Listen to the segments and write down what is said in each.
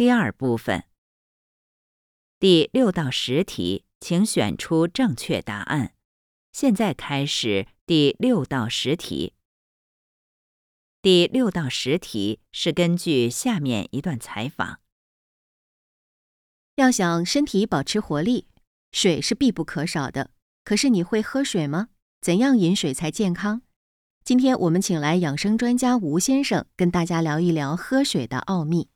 第二部分，第六到十题，请选出正确答案。现在开始第六到十题。第六到十题是根据下面一段采访。要想身体保持活力，水是必不可少的。可是你会喝水吗？怎样饮水才健康？今天我们请来养生专家吴先生跟大家聊一聊喝水的奥秘。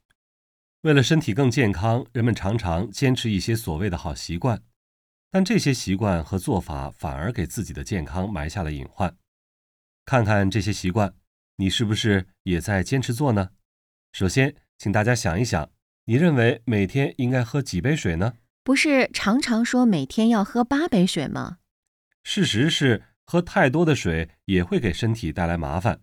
为了身体更健康，人们常常坚持一些所谓的好习惯，但这些习惯和做法反而给自己的健康埋下了隐患。看看这些习惯，你是不是也在坚持做呢？首先，请大家想一想，你认为每天应该喝几杯水呢？不是常常说每天要喝八杯水吗？事实是，喝太多的水也会给身体带来麻烦。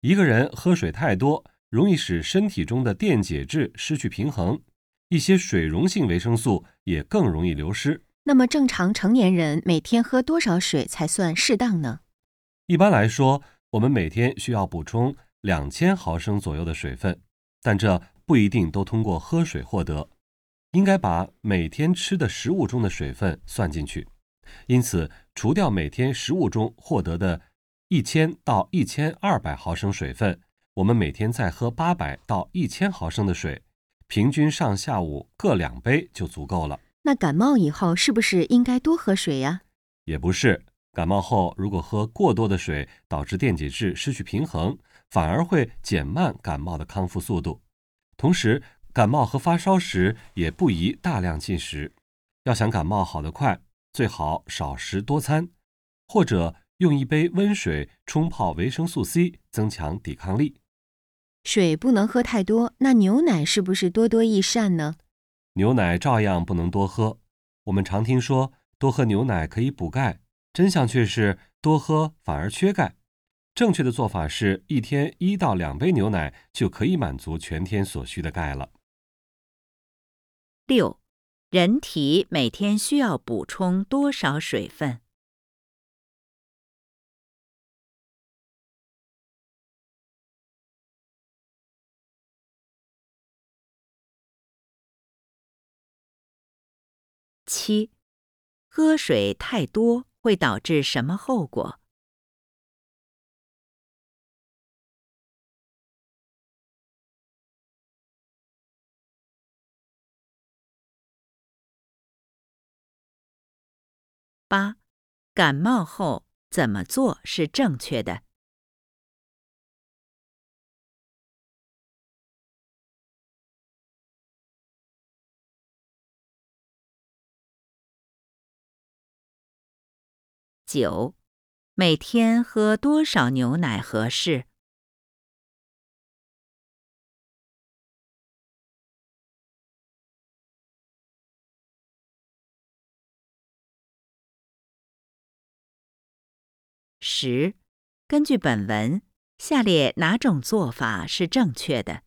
一个人喝水太多。容易使身体中的电解质失去平衡，一些水溶性维生素也更容易流失。那么，正常成年人每天喝多少水才算适当呢？一般来说，我们每天需要补充两千毫升左右的水分，但这不一定都通过喝水获得，应该把每天吃的食物中的水分算进去。因此，除掉每天食物中获得的一千到一千二百毫升水分。我们每天再喝八百到一千毫升的水，平均上下午各两杯就足够了。那感冒以后是不是应该多喝水呀？也不是，感冒后如果喝过多的水，导致电解质失去平衡，反而会减慢感冒的康复速度。同时，感冒和发烧时也不宜大量进食。要想感冒好得快，最好少食多餐，或者用一杯温水冲泡维生素 C，增强抵抗力。水不能喝太多，那牛奶是不是多多益善呢？牛奶照样不能多喝。我们常听说多喝牛奶可以补钙，真相却是多喝反而缺钙。正确的做法是一天一到两杯牛奶就可以满足全天所需的钙了。六，人体每天需要补充多少水分？七，喝水太多会导致什么后果？八，感冒后怎么做是正确的？九，每天喝多少牛奶合适？十，根据本文，下列哪种做法是正确的？